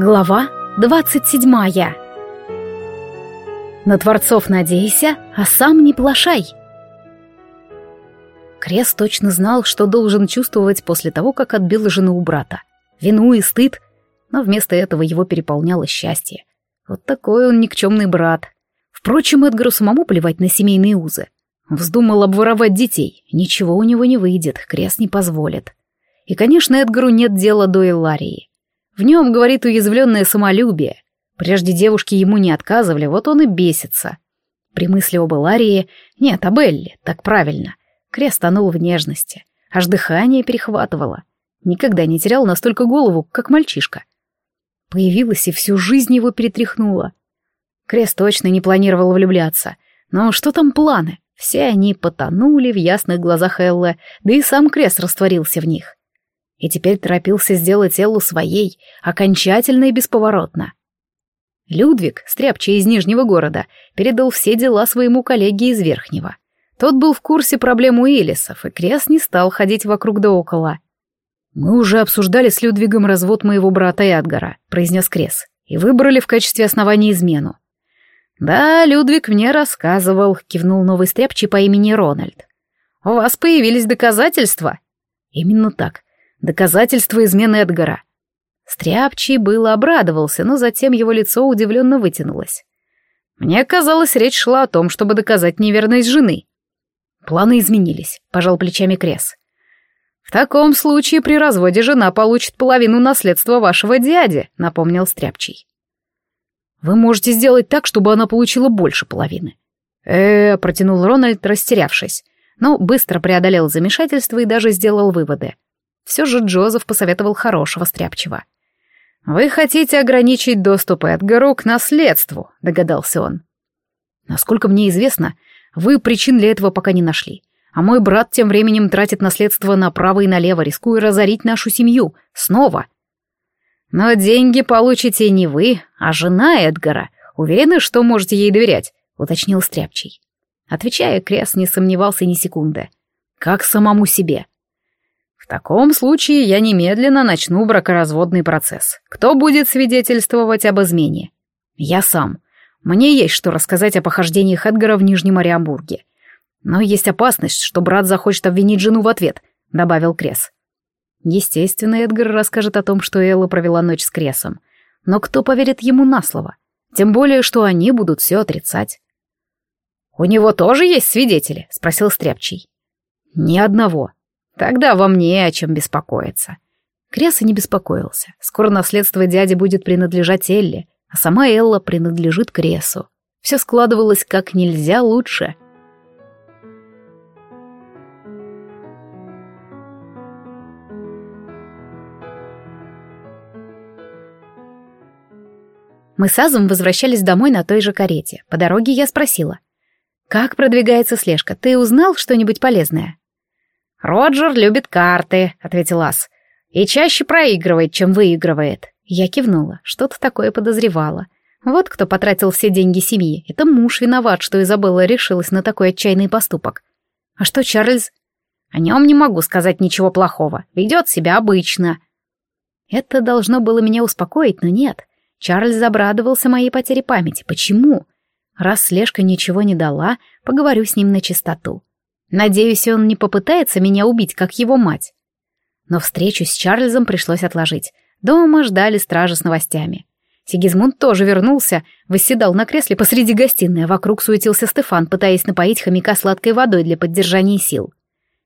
Глава двадцать седьмая. На творцов надейся, а сам не плашай. Крест точно знал, что должен чувствовать после того, как отбил жену у брата. Вину и стыд, но вместо этого его переполняло счастье. Вот такой он никчемный брат. Впрочем, Эдгару самому плевать на семейные узы. Вздумал обворовать детей. Ничего у него не выйдет, крест не позволит. И, конечно, Эдгару нет дела до Эларии. В нем, говорит, уязвленное самолюбие. Прежде девушки ему не отказывали, вот он и бесится. При мысли об Эларии... Нет, об Элле, так правильно. Крест тонул в нежности. Аж дыхание перехватывало. Никогда не терял настолько голову, как мальчишка. Появилась и всю жизнь его перетряхнула. Крест точно не планировал влюбляться. Но что там планы? Все они потонули в ясных глазах Эллы, да и сам Крест растворился в них и теперь торопился сделать Эллу своей, окончательно и бесповоротно. Людвиг, стряпчий из Нижнего города, передал все дела своему коллеге из Верхнего. Тот был в курсе проблем Уиллисов, и Крес не стал ходить вокруг да около. «Мы уже обсуждали с Людвигом развод моего брата Эдгара», — произнес Крес, «и выбрали в качестве основания измену». «Да, Людвиг мне рассказывал», — кивнул новый стряпчий по имени Рональд. «У вас появились доказательства?» «Именно так. Доказательство измены Эдгара. Стряпчий было обрадовался, но затем его лицо удивленно вытянулось. Мне казалось, речь шла о том, чтобы доказать неверность жены. Планы изменились, пожал плечами Крес. В таком случае при разводе жена получит половину наследства вашего дяди, напомнил Стряпчий. Вы можете сделать так, чтобы она получила больше половины. Э, протянул Рональд, растерявшись, но быстро преодолел замешательство и даже сделал выводы. Все же Джозеф посоветовал хорошего стряпчего. «Вы хотите ограничить доступ Эдгару к наследству», — догадался он. «Насколько мне известно, вы причин для этого пока не нашли. А мой брат тем временем тратит наследство направо и налево, рискуя разорить нашу семью. Снова». «Но деньги получите не вы, а жена Эдгара. Уверены, что можете ей доверять?» — уточнил Стряпчий. Отвечая, Крес не сомневался ни секунды. «Как самому себе». В таком случае я немедленно начну бракоразводный процесс. Кто будет свидетельствовать об измене? Я сам. Мне есть что рассказать о похождениях Эдгара в Нижнем Ориамбурге. Но есть опасность, что брат захочет обвинить жену в ответ, добавил Крес. Естественно, Эдгар расскажет о том, что Элла провела ночь с Кресом. Но кто поверит ему на слово? Тем более, что они будут все отрицать. «У него тоже есть свидетели?» — спросил Стряпчий. «Ни одного», Тогда вам не о чем беспокоиться. Крес и не беспокоился. Скоро наследство дяди будет принадлежать Элле, а сама Элла принадлежит Кресу. Все складывалось как нельзя лучше. Мы с Азом возвращались домой на той же карете. По дороге я спросила. «Как продвигается слежка? Ты узнал что-нибудь полезное?» «Роджер любит карты», — ответил Ас. «И чаще проигрывает, чем выигрывает». Я кивнула, что-то такое подозревала. Вот кто потратил все деньги семьи. Это муж виноват, что Изабелла решилась на такой отчаянный поступок. А что Чарльз? О нем не могу сказать ничего плохого. Ведет себя обычно. Это должно было меня успокоить, но нет. Чарльз обрадовался моей потере памяти. Почему? Раз слежка ничего не дала, поговорю с ним на чистоту. Надеюсь, он не попытается меня убить, как его мать. Но встречу с Чарльзом пришлось отложить. Дома ждали стражи с новостями. Сигизмунд тоже вернулся, восседал на кресле посреди гостиной, а вокруг суетился Стефан, пытаясь напоить хомяка сладкой водой для поддержания сил.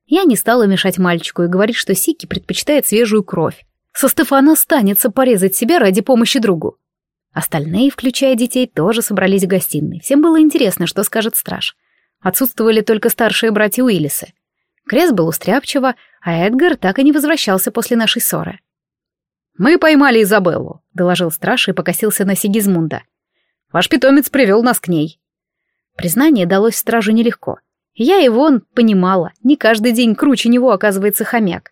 Я не стала мешать мальчику и говорить, что Сики предпочитает свежую кровь. Со Стефана останется порезать себя ради помощи другу. Остальные, включая детей, тоже собрались в гостиной. Всем было интересно, что скажет страж. Отсутствовали только старшие братья Уиллисы. Крес был устряпчиво, а Эдгар так и не возвращался после нашей ссоры. «Мы поймали Изабеллу», — доложил страж и покосился на Сигизмунда. «Ваш питомец привел нас к ней». Признание далось стражу нелегко. Я его он понимала, не каждый день круче него оказывается хомяк.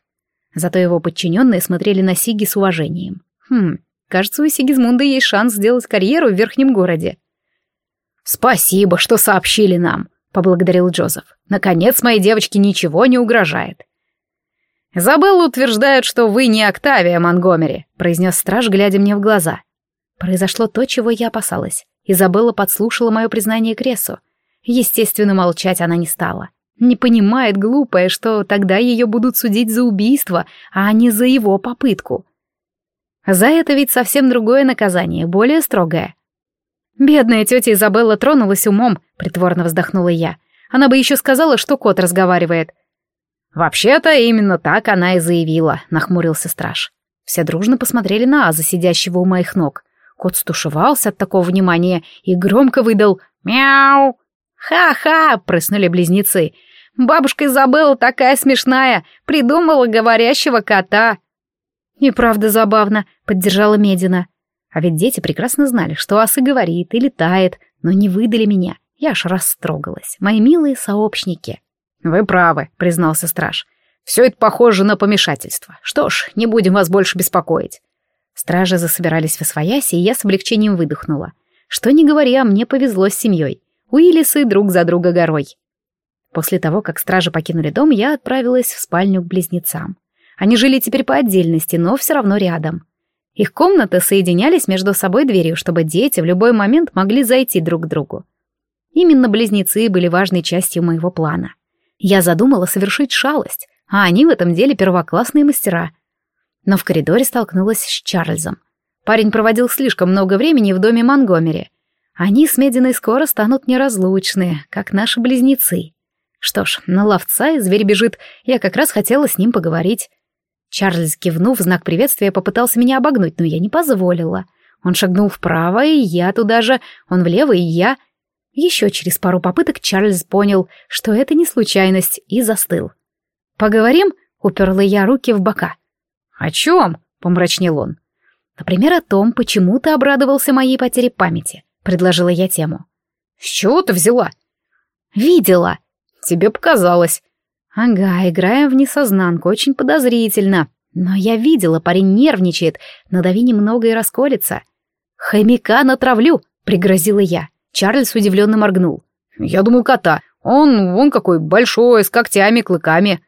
Зато его подчиненные смотрели на Сиги с уважением. Хм, кажется, у Сигизмунда есть шанс сделать карьеру в верхнем городе. «Спасибо, что сообщили нам», — поблагодарил Джозеф. «Наконец моей девочке ничего не угрожает». «Изабелла утверждает, что вы не Октавия Монгомери», — произнес страж, глядя мне в глаза. Произошло то, чего я опасалась. Изабелла подслушала мое признание Кресу. Естественно, молчать она не стала. Не понимает, глупая, что тогда ее будут судить за убийство, а не за его попытку. За это ведь совсем другое наказание, более строгое. «Бедная тетя Изабелла тронулась умом», — притворно вздохнула я. «Она бы еще сказала, что кот разговаривает». «Вообще-то именно так она и заявила», — нахмурился страж. Все дружно посмотрели на Аза, сидящего у моих ног. Кот стушевался от такого внимания и громко выдал «Мяу!» «Ха-ха!» — прыснули близнецы. «Бабушка Изабелла такая смешная, придумала говорящего кота!» «И правда забавно», — поддержала Медина. А ведь дети прекрасно знали, что асы говорит и летает, но не выдали меня. Я аж растрогалась. Мои милые сообщники. «Вы правы», — признался страж. «Все это похоже на помешательство. Что ж, не будем вас больше беспокоить». Стражи засобирались в освояси, и я с облегчением выдохнула. Что ни говори, а мне повезло с семьей. Уиллисы друг за друга горой. После того, как стражи покинули дом, я отправилась в спальню к близнецам. Они жили теперь по отдельности, но все равно рядом. Их комнаты соединялись между собой дверью, чтобы дети в любой момент могли зайти друг к другу. Именно близнецы были важной частью моего плана. Я задумала совершить шалость, а они в этом деле первоклассные мастера. Но в коридоре столкнулась с Чарльзом. Парень проводил слишком много времени в доме Монгомери. Они с Мединой скоро станут неразлучны, как наши близнецы. Что ж, на ловца и зверь бежит, я как раз хотела с ним поговорить. Чарльз, кивнув в знак приветствия, попытался меня обогнуть, но я не позволила. Он шагнул вправо, и я туда же, он влево, и я. Еще через пару попыток Чарльз понял, что это не случайность, и застыл. «Поговорим?» — уперла я руки в бока. «О чем?» — помрачнел он. «Например, о том, почему ты обрадовался моей потере памяти», — предложила я тему. «С чего ты взяла?» «Видела». «Тебе показалось. Ага, играем в несознанку, очень подозрительно. Но я видела, парень нервничает, надави немного и расколется. «Хомяка натравлю!» — пригрозила я. Чарльз удивленно моргнул. «Я думал, кота. Он вон какой большой, с когтями, клыками».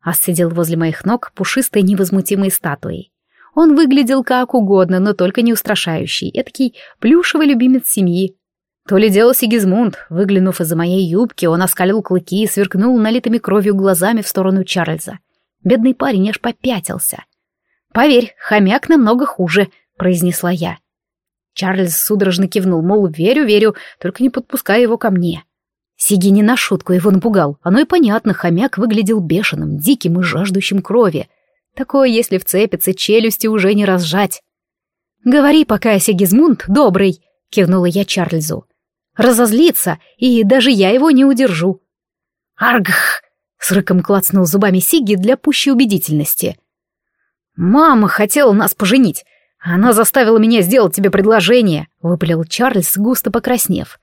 Ас сидел возле моих ног пушистой невозмутимой статуей. Он выглядел как угодно, но только не устрашающий, этакий плюшевый любимец семьи. То ли дело Сигизмунд, выглянув из-за моей юбки, он оскалил клыки и сверкнул налитыми кровью глазами в сторону Чарльза. Бедный парень аж попятился. «Поверь, хомяк намного хуже», — произнесла я. Чарльз судорожно кивнул, мол, верю, верю, только не подпускай его ко мне. Сиги не на шутку его напугал. Оно и понятно, хомяк выглядел бешеным, диким и жаждущим крови. Такое, если вцепится, челюсти уже не разжать. «Говори пока, Сигизмунд, добрый», — кивнула я Чарльзу разозлится, и даже я его не удержу. «Аргх!» — с рыком клацнул зубами Сигги для пущей убедительности. «Мама хотела нас поженить. Она заставила меня сделать тебе предложение», — выпалил Чарльз, густо покраснев.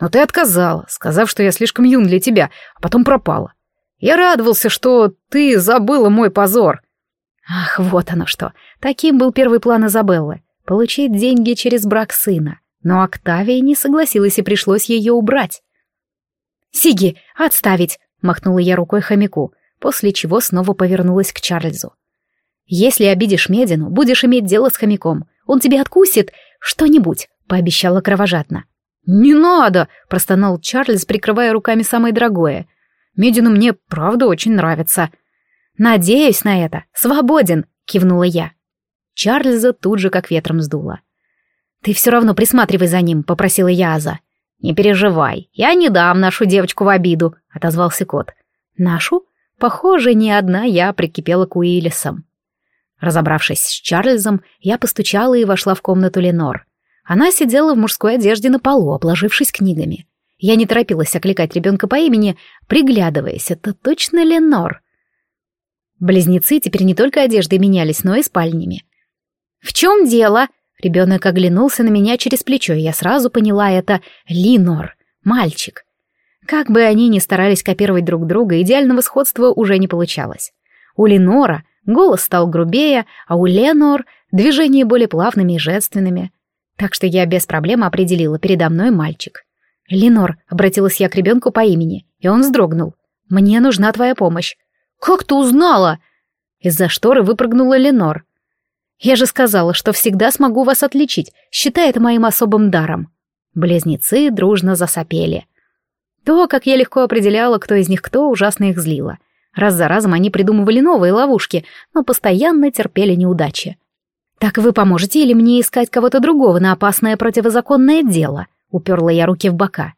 «Но ты отказала, сказав, что я слишком юн для тебя, а потом пропала. Я радовался, что ты забыла мой позор». Ах, вот оно что. Таким был первый план Изабеллы — получить деньги через брак сына. Но Октавия не согласилась и пришлось ее убрать. «Сиги, отставить!» — махнула я рукой хомяку, после чего снова повернулась к Чарльзу. «Если обидишь Медину, будешь иметь дело с хомяком. Он тебе откусит что-нибудь», — пообещала кровожадно. «Не надо!» — простонал Чарльз, прикрывая руками самое дорогое. «Медину мне, правда, очень нравится». «Надеюсь на это. Свободен!» — кивнула я. Чарльза тут же как ветром сдуло. «Ты все равно присматривай за ним», — попросила я Аза. «Не переживай, я не дам нашу девочку в обиду», — отозвался кот. «Нашу? Похоже, не одна я прикипела к Уиллисам». Разобравшись с Чарльзом, я постучала и вошла в комнату Ленор. Она сидела в мужской одежде на полу, обложившись книгами. Я не торопилась окликать ребенка по имени, приглядываясь, это точно Ленор. Близнецы теперь не только одеждой менялись, но и спальнями. «В чем дело?» Ребенок оглянулся на меня через плечо, и я сразу поняла это Линор, мальчик. Как бы они ни старались копировать друг друга, идеального сходства уже не получалось. У Линора голос стал грубее, а у Ленор движения более плавными и женственными. Так что я без проблем определила передо мной мальчик. «Ленор», — обратилась я к ребенку по имени, и он вздрогнул. «Мне нужна твоя помощь». «Как ты узнала?» Из-за шторы выпрыгнула Ленор. Я же сказала, что всегда смогу вас отличить, считай это моим особым даром. Близнецы дружно засопели. То, как я легко определяла, кто из них кто, ужасно их злило. Раз за разом они придумывали новые ловушки, но постоянно терпели неудачи. «Так вы поможете или мне искать кого-то другого на опасное противозаконное дело?» — уперла я руки в бока.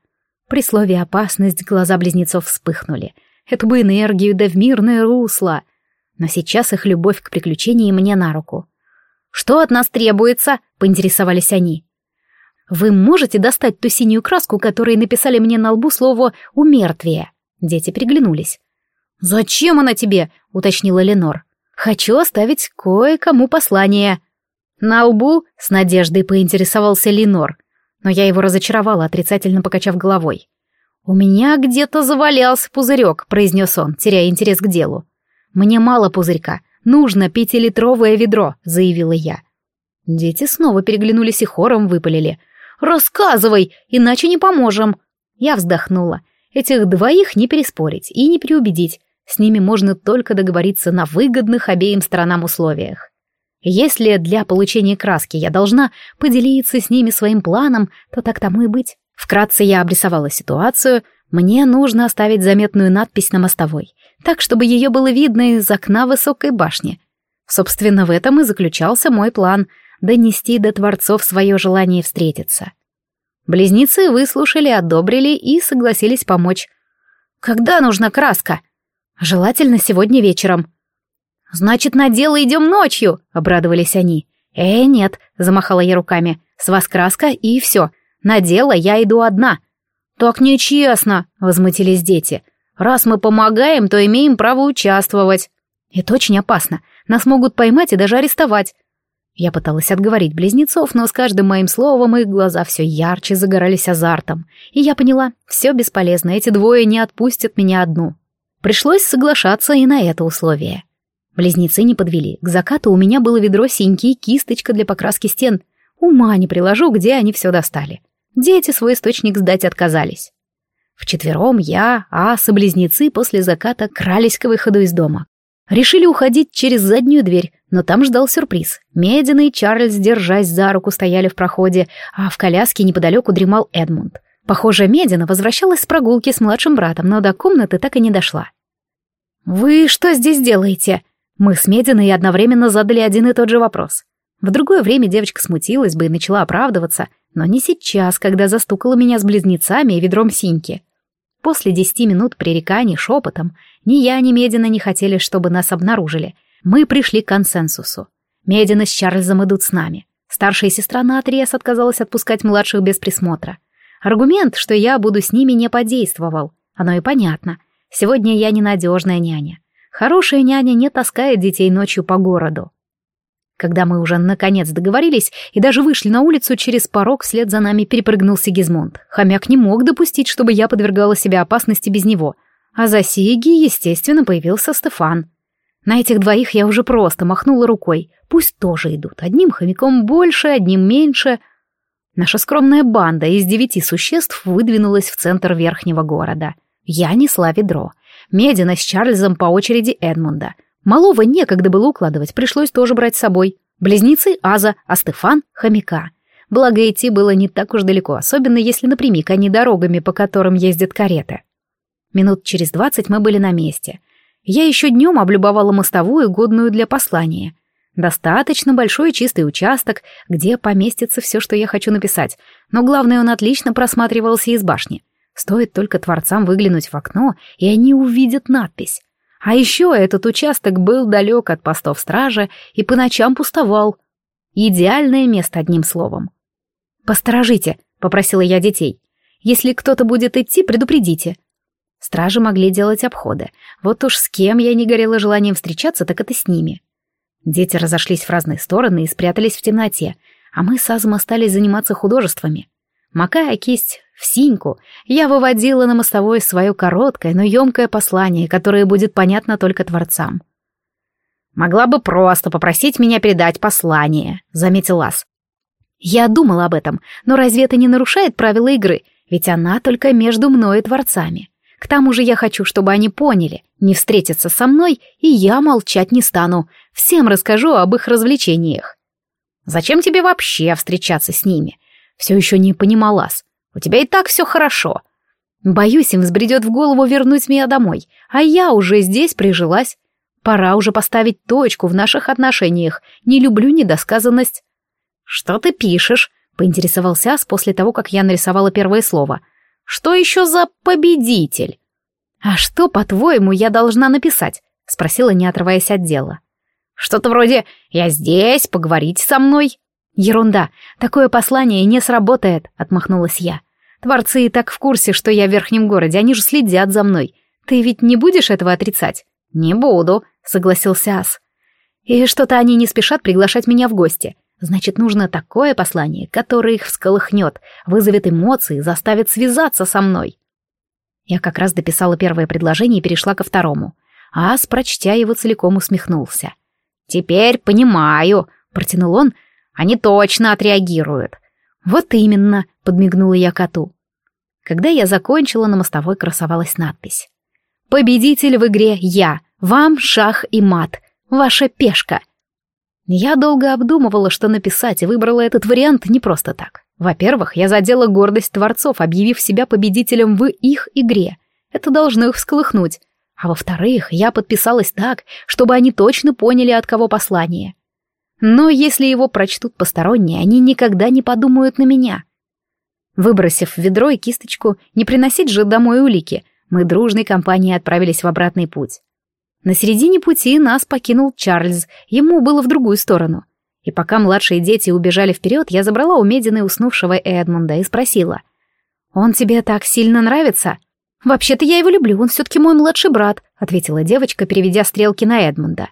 При слове «опасность» глаза близнецов вспыхнули. Эту бы энергию да в мирное русло. Но сейчас их любовь к приключениям мне на руку. «Что от нас требуется?» — поинтересовались они. «Вы можете достать ту синюю краску, которой написали мне на лбу слово «умертвие»?» Дети приглянулись. «Зачем она тебе?» — уточнила Ленор. «Хочу оставить кое-кому послание». На лбу с надеждой поинтересовался Ленор, но я его разочаровала, отрицательно покачав головой. «У меня где-то завалялся пузырек», — произнес он, теряя интерес к делу. «Мне мало пузырька. Нужно пятилитровое ведро», — заявила я. Дети снова переглянулись и хором выпалили. «Рассказывай, иначе не поможем!» Я вздохнула. Этих двоих не переспорить и не переубедить. С ними можно только договориться на выгодных обеим сторонам условиях. Если для получения краски я должна поделиться с ними своим планом, то так тому и быть. Вкратце я обрисовала ситуацию. Мне нужно оставить заметную надпись на мостовой, так, чтобы ее было видно из окна высокой башни. Собственно, в этом и заключался мой план — донести до творцов свое желание встретиться. Близнецы выслушали, одобрили и согласились помочь. «Когда нужна краска?» «Желательно сегодня вечером». «Значит, на дело идем ночью», — обрадовались они. «Э, нет», — замахала я руками, — «с вас краска и все. На дело я иду одна». «Так нечестно», — возмутились дети. «Раз мы помогаем, то имеем право участвовать». «Это очень опасно. Нас могут поймать и даже арестовать». Я пыталась отговорить близнецов, но с каждым моим словом их глаза все ярче загорались азартом. И я поняла, все бесполезно, эти двое не отпустят меня одну. Пришлось соглашаться и на это условие. Близнецы не подвели. К закату у меня было ведро синьки и кисточка для покраски стен. Ума не приложу, где они все достали. Дети свой источник сдать отказались. Вчетвером я, ас и близнецы после заката крались к выходу из дома. Решили уходить через заднюю дверь, но там ждал сюрприз. Медина и Чарльз, держась за руку, стояли в проходе, а в коляске неподалеку дремал Эдмунд. Похоже, Медина возвращалась с прогулки с младшим братом, но до комнаты так и не дошла. «Вы что здесь делаете?» Мы с Мединой одновременно задали один и тот же вопрос. В другое время девочка смутилась бы и начала оправдываться, но не сейчас, когда застукала меня с близнецами и ведром синьки. После десяти минут пререканий шепотом ни я, ни Медина не хотели, чтобы нас обнаружили. Мы пришли к консенсусу. Медина с Чарльзом идут с нами. Старшая сестра наотрез отказалась отпускать младших без присмотра. Аргумент, что я буду с ними, не подействовал. Оно и понятно. Сегодня я ненадежная няня. Хорошая няня не таскает детей ночью по городу. Когда мы уже наконец договорились и даже вышли на улицу, через порог вслед за нами перепрыгнул Сигизмунд. Хомяк не мог допустить, чтобы я подвергала себя опасности без него. А за Сиги, естественно, появился Стефан. На этих двоих я уже просто махнула рукой. Пусть тоже идут. Одним хомяком больше, одним меньше. Наша скромная банда из девяти существ выдвинулась в центр верхнего города. Я несла ведро. Медина с Чарльзом по очереди Эдмунда. Малого некогда было укладывать, пришлось тоже брать с собой. Близнецы Аза, а Стефан — хомяка. Благо идти было не так уж далеко, особенно если напрямик, а не дорогами, по которым ездят кареты. Минут через двадцать мы были на месте. Я еще днем облюбовала мостовую, годную для послания. Достаточно большой чистый участок, где поместится все, что я хочу написать, но главное, он отлично просматривался из башни. Стоит только творцам выглянуть в окно, и они увидят надпись. А еще этот участок был далек от постов стражи и по ночам пустовал. Идеальное место, одним словом. «Посторожите», — попросила я детей. «Если кто-то будет идти, предупредите». Стражи могли делать обходы. Вот уж с кем я не горела желанием встречаться, так это с ними. Дети разошлись в разные стороны и спрятались в темноте, а мы с Азом остались заниматься художествами. Макая кисть в синьку, я выводила на мостовой свое короткое, но емкое послание, которое будет понятно только творцам. «Могла бы просто попросить меня передать послание», — заметил Ас. «Я думала об этом, но разве это не нарушает правила игры? Ведь она только между мной и творцами. К тому же я хочу, чтобы они поняли, не встретятся со мной, и я молчать не стану. Всем расскажу об их развлечениях. Зачем тебе вообще встречаться с ними? Все еще не понималась. У тебя и так все хорошо. Боюсь, им взбредет в голову вернуть меня домой, а я уже здесь прижилась. Пора уже поставить точку в наших отношениях. Не люблю недосказанность. Что ты пишешь? Поинтересовался Ас после того, как я нарисовала первое слово. Что еще за победитель? А что, по-твоему, я должна написать? Спросила, не отрываясь от дела. Что-то вроде «Я здесь, поговорите со мной». Ерунда, такое послание не сработает, отмахнулась я. Творцы и так в курсе, что я в верхнем городе, они же следят за мной. Ты ведь не будешь этого отрицать? Не буду, согласился Ас. И что-то они не спешат приглашать меня в гости. Значит, нужно такое послание, которое их всколыхнет, вызовет эмоции, заставит связаться со мной. Я как раз дописала первое предложение и перешла ко второму. Ас, прочтя его целиком, усмехнулся. «Теперь понимаю», — протянул он, — «они точно отреагируют». «Вот именно», — подмигнула я коту. Когда я закончила, на мостовой красовалась надпись. «Победитель в игре я, вам шах и мат, ваша пешка». Я долго обдумывала, что написать, и выбрала этот вариант не просто так. Во-первых, я задела гордость творцов, объявив себя победителем в их игре. Это должно их всколыхнуть. А во-вторых, я подписалась так, чтобы они точно поняли, от кого послание. Но если его прочтут посторонние, они никогда не подумают на меня. Выбросив ведро и кисточку, не приносить же домой улики, мы дружной компанией отправились в обратный путь. На середине пути нас покинул Чарльз, ему было в другую сторону. И пока младшие дети убежали вперед, я забрала у Медины уснувшего Эдмунда и спросила. «Он тебе так сильно нравится?» «Вообще-то я его люблю, он все-таки мой младший брат», — ответила девочка, переведя стрелки на Эдмунда.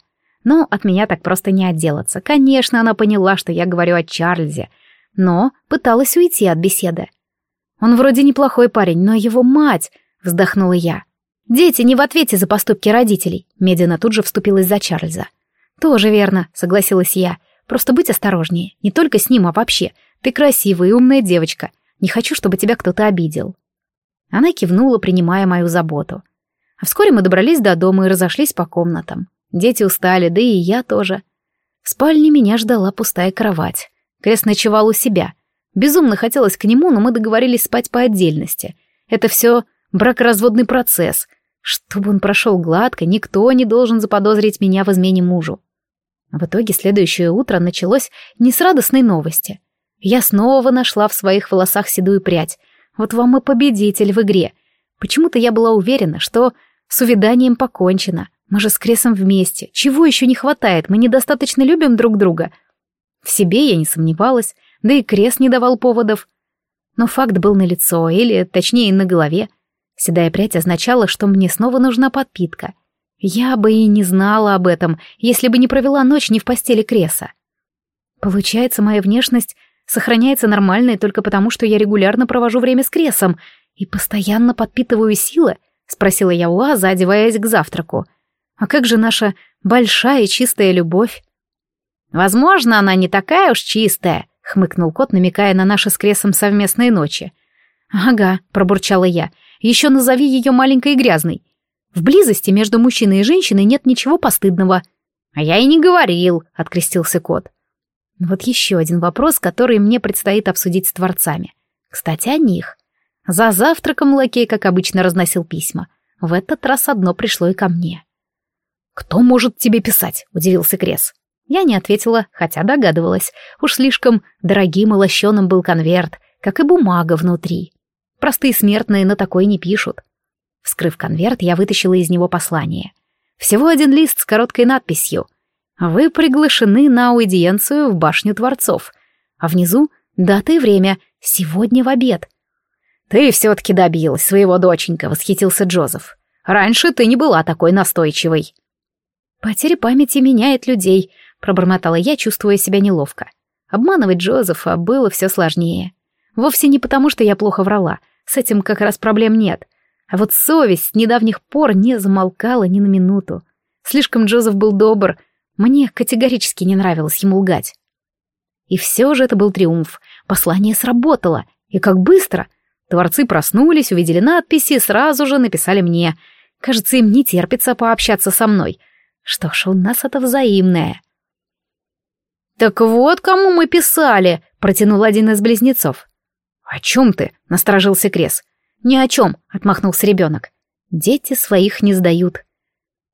Но от меня так просто не отделаться. Конечно, она поняла, что я говорю о Чарльзе, но пыталась уйти от беседы. «Он вроде неплохой парень, но его мать...» — вздохнула я. Дети не в ответе за поступки родителей. Медина тут же вступилась за Чарльза. Тоже верно, согласилась я. Просто будь осторожнее. Не только с ним, а вообще. Ты красивая и умная девочка. Не хочу, чтобы тебя кто-то обидел. Она кивнула, принимая мою заботу. А вскоре мы добрались до дома и разошлись по комнатам. Дети устали, да и я тоже. В спальне меня ждала пустая кровать. Крест ночевал у себя. Безумно хотелось к нему, но мы договорились спать по отдельности. Это все бракоразводный процесс. Чтобы он прошел гладко, никто не должен заподозрить меня в измене мужу. В итоге следующее утро началось не с радостной новости. Я снова нашла в своих волосах седую прядь. Вот вам и победитель в игре. Почему-то я была уверена, что с увиданием покончено. Мы же с Кресом вместе. Чего еще не хватает? Мы недостаточно любим друг друга. В себе я не сомневалась, да и Крес не давал поводов. Но факт был налицо, или, точнее, на голове. Седая прядь означала, что мне снова нужна подпитка. Я бы и не знала об этом, если бы не провела ночь не в постели Креса. Получается, моя внешность сохраняется нормальной только потому, что я регулярно провожу время с Кресом и постоянно подпитываю силы, спросила я у Аза, одеваясь к завтраку. А как же наша большая чистая любовь? Возможно, она не такая уж чистая, хмыкнул кот, намекая на наши с Кресом совместные ночи. Ага, пробурчала я, еще назови ее маленькой и грязной. В близости между мужчиной и женщиной нет ничего постыдного. А я и не говорил, открестился кот. Вот еще один вопрос, который мне предстоит обсудить с творцами. Кстати, о них. За завтраком лакей, как обычно, разносил письма. В этот раз одно пришло и ко мне. «Кто может тебе писать?» — удивился Крес. Я не ответила, хотя догадывалась. Уж слишком дорогим и лощеным был конверт, как и бумага внутри. Простые смертные на такой не пишут. Вскрыв конверт, я вытащила из него послание. Всего один лист с короткой надписью. «Вы приглашены на аудиенцию в башню Творцов». А внизу дата и время, сегодня в обед. «Ты все-таки добилась своего, доченька», — восхитился Джозеф. «Раньше ты не была такой настойчивой». «Потеря памяти меняет людей», — пробормотала я, чувствуя себя неловко. Обманывать Джозефа было все сложнее. Вовсе не потому, что я плохо врала, с этим как раз проблем нет. А вот совесть с недавних пор не замолкала ни на минуту. Слишком Джозеф был добр, мне категорически не нравилось ему лгать. И все же это был триумф, послание сработало, и как быстро. Творцы проснулись, увидели надписи сразу же написали мне. Кажется, им не терпится пообщаться со мной. Что ж, у нас это взаимное. «Так вот, кому мы писали», — протянул один из близнецов. «О чем ты?» — насторожился Крес. «Ни о чем», — отмахнулся ребенок. «Дети своих не сдают».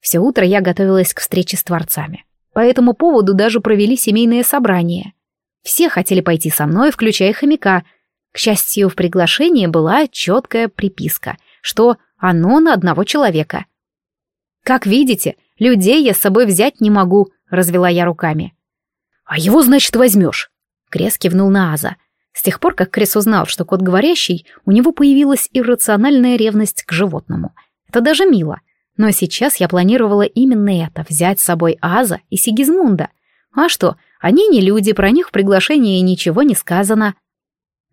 Все утро я готовилась к встрече с творцами. По этому поводу даже провели семейное собрание. Все хотели пойти со мной, включая хомяка. К счастью, в приглашении была четкая приписка, что оно на одного человека. «Как видите, людей я с собой взять не могу», — развела я руками. «А его, значит, возьмешь?» Крес кивнул на Аза. С тех пор, как Крес узнал, что кот говорящий, у него появилась иррациональная ревность к животному. Это даже мило. Но сейчас я планировала именно это — взять с собой Аза и Сигизмунда. А что, они не люди, про них в приглашении ничего не сказано.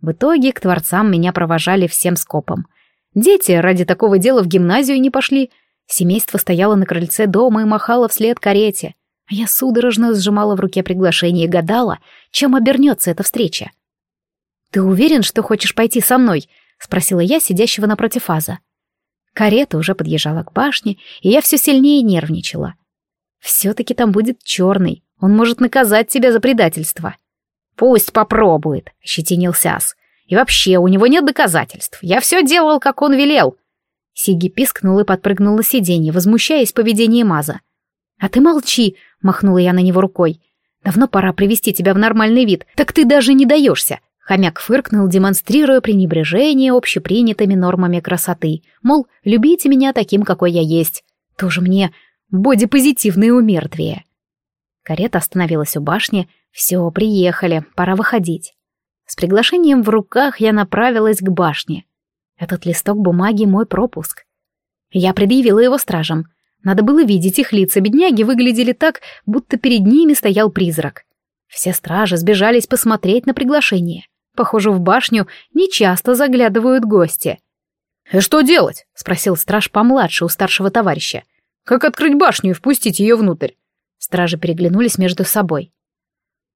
В итоге к творцам меня провожали всем скопом. Дети ради такого дела в гимназию не пошли. Семейство стояло на крыльце дома и махало вслед карете. А я судорожно сжимала в руке приглашение и гадала, чем обернется эта встреча. «Ты уверен, что хочешь пойти со мной?» — спросила я сидящего напротив Аза. Карета уже подъезжала к башне, и я все сильнее нервничала. «Все-таки там будет черный, он может наказать тебя за предательство». «Пусть попробует», — ощетинился Ас. «И вообще, у него нет доказательств. Я все делал, как он велел». Сиги пискнул и подпрыгнул на сиденье, возмущаясь поведением Аза. «А ты молчи», — махнула я на него рукой. «Давно пора привести тебя в нормальный вид, так ты даже не даешься. Хомяк фыркнул, демонстрируя пренебрежение общепринятыми нормами красоты. Мол, любите меня таким, какой я есть. Тоже мне бодипозитивное умертвие. Карета остановилась у башни. Все, приехали, пора выходить. С приглашением в руках я направилась к башне. Этот листок бумаги — мой пропуск. Я предъявила его стражам. Надо было видеть их лица. Бедняги выглядели так, будто перед ними стоял призрак. Все стражи сбежались посмотреть на приглашение. Похоже, в башню нечасто заглядывают гости. «И что делать?» — спросил страж помладше у старшего товарища. «Как открыть башню и впустить ее внутрь?» Стражи переглянулись между собой.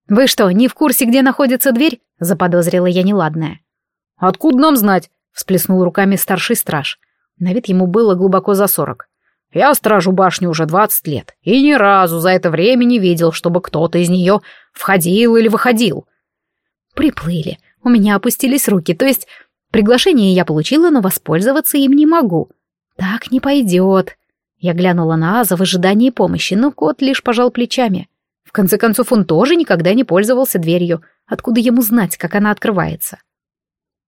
«Вы что, не в курсе, где находится дверь?» — заподозрила я неладное. «Откуда нам знать?» — всплеснул руками старший страж. На вид ему было глубоко за сорок. «Я стражу башню уже двадцать лет, и ни разу за это время не видел, чтобы кто-то из нее входил или выходил». «Приплыли. У меня опустились руки, то есть приглашение я получила, но воспользоваться им не могу. Так не пойдет. Я глянула на Аза в ожидании помощи, но кот лишь пожал плечами. В конце концов, он тоже никогда не пользовался дверью. Откуда ему знать, как она открывается?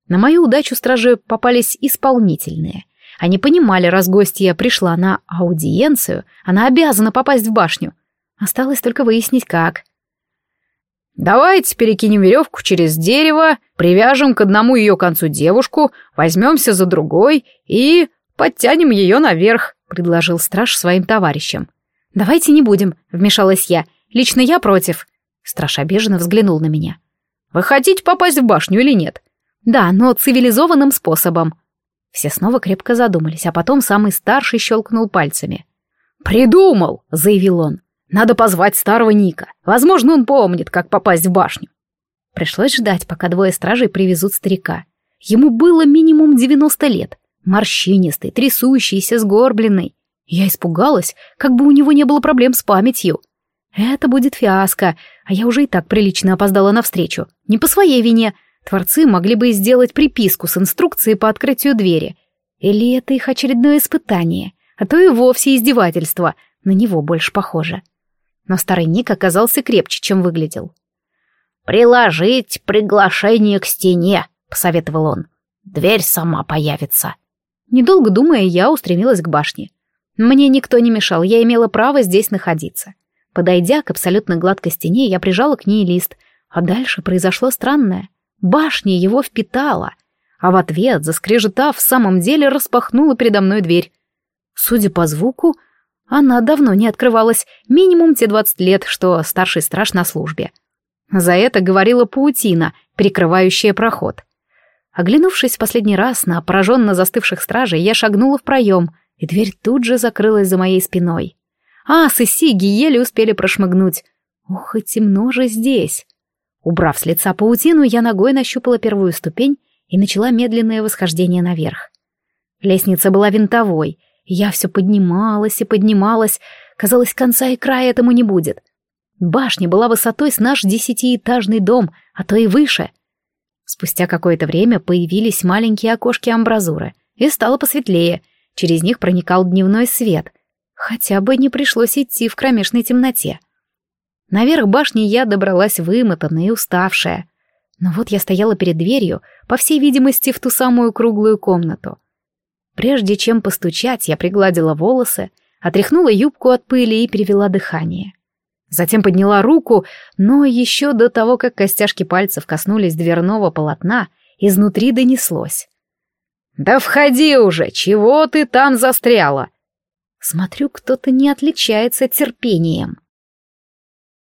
На мою удачу стражи попались исполнительные. Они понимали, раз гостья пришла на аудиенцию, она обязана попасть в башню. Осталось только выяснить, как. Давайте перекинем веревку через дерево, привяжем к одному ее концу девушку, возьмемся за другой и подтянем ее наверх», — предложил страж своим товарищам. «Давайте не будем», — вмешалась я. «Лично я против». Страж обиженно взглянул на меня. «Вы хотите попасть в башню или нет?» «Да, но цивилизованным способом». Все снова крепко задумались, а потом самый старший щелкнул пальцами. «Придумал!» — заявил он. Надо позвать старого Ника. Возможно, он помнит, как попасть в башню. Пришлось ждать, пока двое стражей привезут старика. Ему было минимум 90 лет. Морщинистый, трясущийся, сгорбленный. Я испугалась, как бы у него не было проблем с памятью. Это будет фиаско, а я уже и так прилично опоздала навстречу. Не по своей вине. Творцы могли бы сделать приписку с инструкцией по открытию двери. Или это их очередное испытание, а то и вовсе издевательство. На него больше похоже но старый Ник оказался крепче, чем выглядел. «Приложить приглашение к стене», — посоветовал он. «Дверь сама появится». Недолго думая, я устремилась к башне. Мне никто не мешал, я имела право здесь находиться. Подойдя к абсолютно гладкой стене, я прижала к ней лист, а дальше произошло странное. Башня его впитала, а в ответ, заскрежетав, в самом деле распахнула передо мной дверь. Судя по звуку, она давно не открывалась, минимум те двадцать лет, что старший страж на службе. За это говорила паутина, прикрывающая проход. Оглянувшись в последний раз на пораженно застывших стражей, я шагнула в проем, и дверь тут же закрылась за моей спиной. Ас и Сиги еле успели прошмыгнуть. Ох, и темно же здесь. Убрав с лица паутину, я ногой нащупала первую ступень и начала медленное восхождение наверх. Лестница была винтовой, я все поднималась и поднималась, казалось, конца и края этому не будет. Башня была высотой с наш десятиэтажный дом, а то и выше. Спустя какое-то время появились маленькие окошки амбразуры, и стало посветлее, через них проникал дневной свет. Хотя бы не пришлось идти в кромешной темноте. Наверх башни я добралась вымотанная и уставшая. Но вот я стояла перед дверью, по всей видимости, в ту самую круглую комнату. Прежде чем постучать, я пригладила волосы, отряхнула юбку от пыли и перевела дыхание. Затем подняла руку, но еще до того, как костяшки пальцев коснулись дверного полотна, изнутри донеслось. «Да входи уже! Чего ты там застряла?» Смотрю, кто-то не отличается терпением.